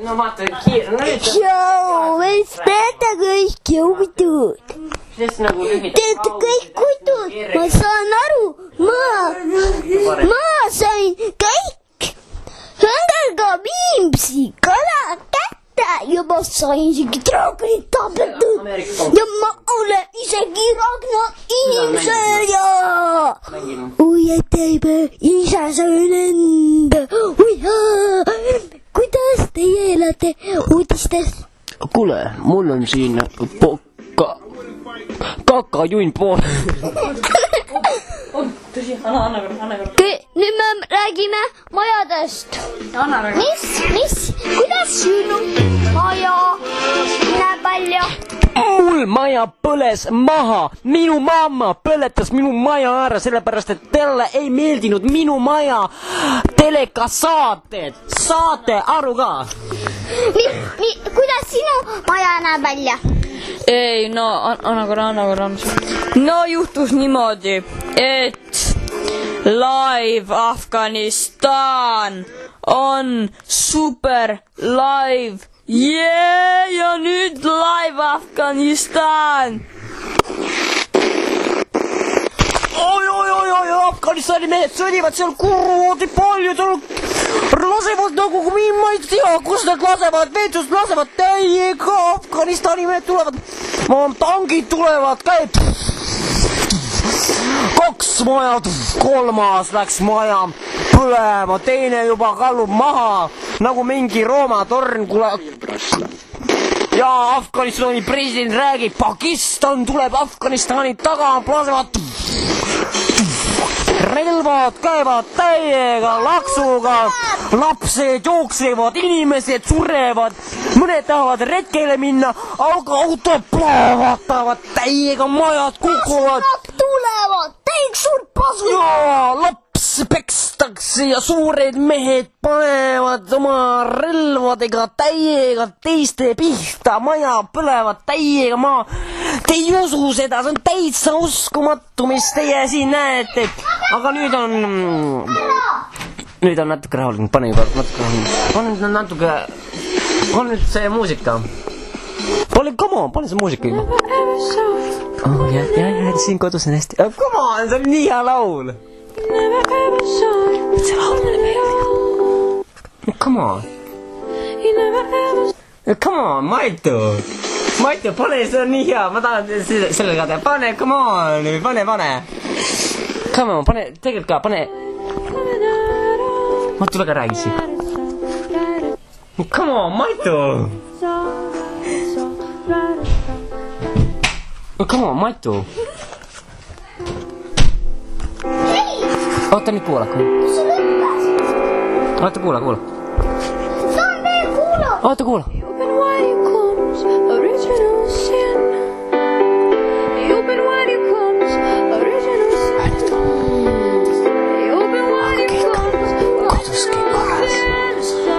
no vaata, kiire, no nüüd Tšau, mis teete kõik jõudud? siis nagu lühidalt. Teete kõik kutud, ma saan aru, ma, ma sain kõik. Nendega viimsi kala kätte ja ma sain isegi draagonit tapetud ja ma olen isegi Ragnar inimese ja oi, et ei pea, ise söön enda, oi jaa, kuidas teie elate uudistes? kuule, mul on siin po-, ka-, kakajunn pool. tõsi, anna, anna korra, anna korra. nüüd me räägime majadest. mis, mis, kuidas mul maja põles maha, minu mamma põletas minu maja ära, sellepärast et talle ei meeldinud minu maja telekasaated, saate aru ka? kuidas sinu maja näeb välja? ei no an- anna korra, anna korra, anna. no juhtus niimoodi, et live Afganistan on super live yeah! ja nüüd live Afganistan. oi, oi, oi, oi, Afganistani mehed sõdivad seal kuradi palju, seal lasevad nagu, ma ei tea, kus nad lasevad, veetust lasevad täiega, Afganistani mehed tulevad, tangid tulevad, käib kaks maja, kolmas läks maja põlema, teine juba kallub maha nagu mingi Rooma torn, kuule. ja Afganistani president räägib, Pakistan tuleb Afganistani taga, lasevad relvad käivad täiega laksuga, lapsed jooksevad, inimesed surevad, mõned tahavad retkele minna, aga autod plahvatavad täiega, majad kukuvad tulevad, täiega suurt pasu. ja laps pekstakse ja suured mehed panevad oma relvadega täiega teiste pihta, maja põlevad täiega maha. Te ei usu seda, see on täitsa uskumatu, mis teie siin näete. aga nüüd on, nüüd on natuke rahulikum, pane juba natuke rahulikum, pane nüüd natuke, pane nüüd see muusika. pane, come on, pane see muusika juba. oh,. jah, jah, jah, siin kodus on hästi. Come on, see on nii hea laul. Mulle meeldib. Come on. Come on, Maitu. Maitu, pane, see on nii hea, ma tahan selle- sellega teha, pane, come on, pane, pane. Come on, pane, tegelikult ka, pane. ma tule ka räägi siia. Come on, Maitu. Come on, Maitu. Ottani culo. Otto culo, culo. Otto culo.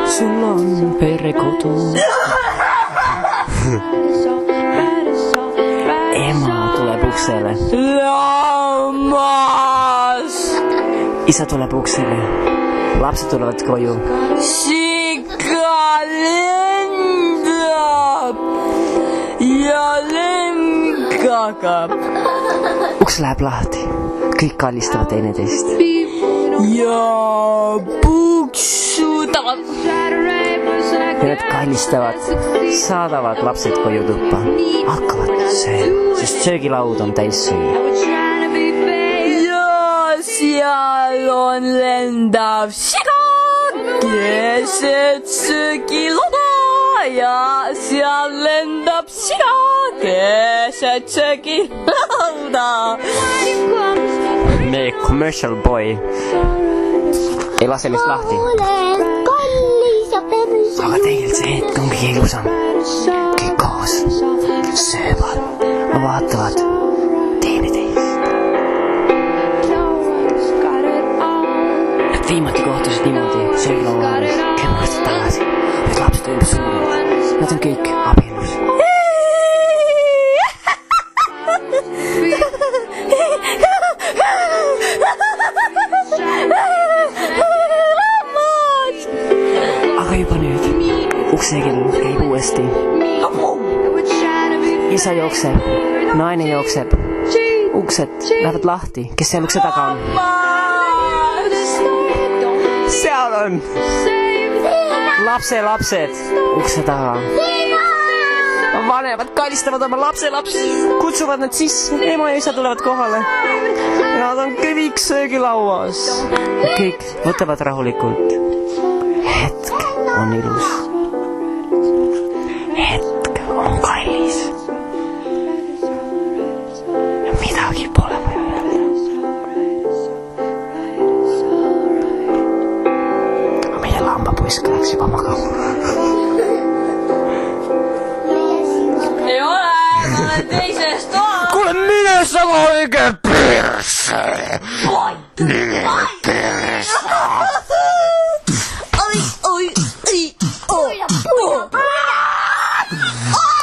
Sull'on per cotus. Emma, tu la Bruxelles. Eh. L'uomo! Isa tuleb uksele. lapsed tulevad koju. sika lendab ja lendab uks läheb lahti. kõik kallistavad teineteist. ja puksutavad. ja nad kallistavad, saadavad lapsed koju tuppa, hakkavad sööma, sest söögilaud on täis süüa. Seal on lendav siga keset söögilauda ja seal lendab siga keset söögilauda. meie commercial boy ei lase meist lahti, aga tegelikult see hetk on kõige ilusam. kõik koos söövad, vaatavad viimati kohtusid niimoodi söögilaua ääres kümme aastat tagasi. Need lapsed on juba suured, nad on kõik abielus. aga juba nüüd uksekell käib uuesti. isa jookseb, naine jookseb, uksed lähevad lahti, kes seal ukse taga on? Seal on lapselapsed ukse taga. vanemad kallistavad oma lapselapsi, kutsuvad nad sisse, ema ja isa tulevad kohale. Nad on kõik söögilauas. kõik võtavad rahulikult. hetk on ilus. Whiskaaksi mä. Ei ole, olen teisestä! Kuule, minä sama oikein perse! Voi! Perse!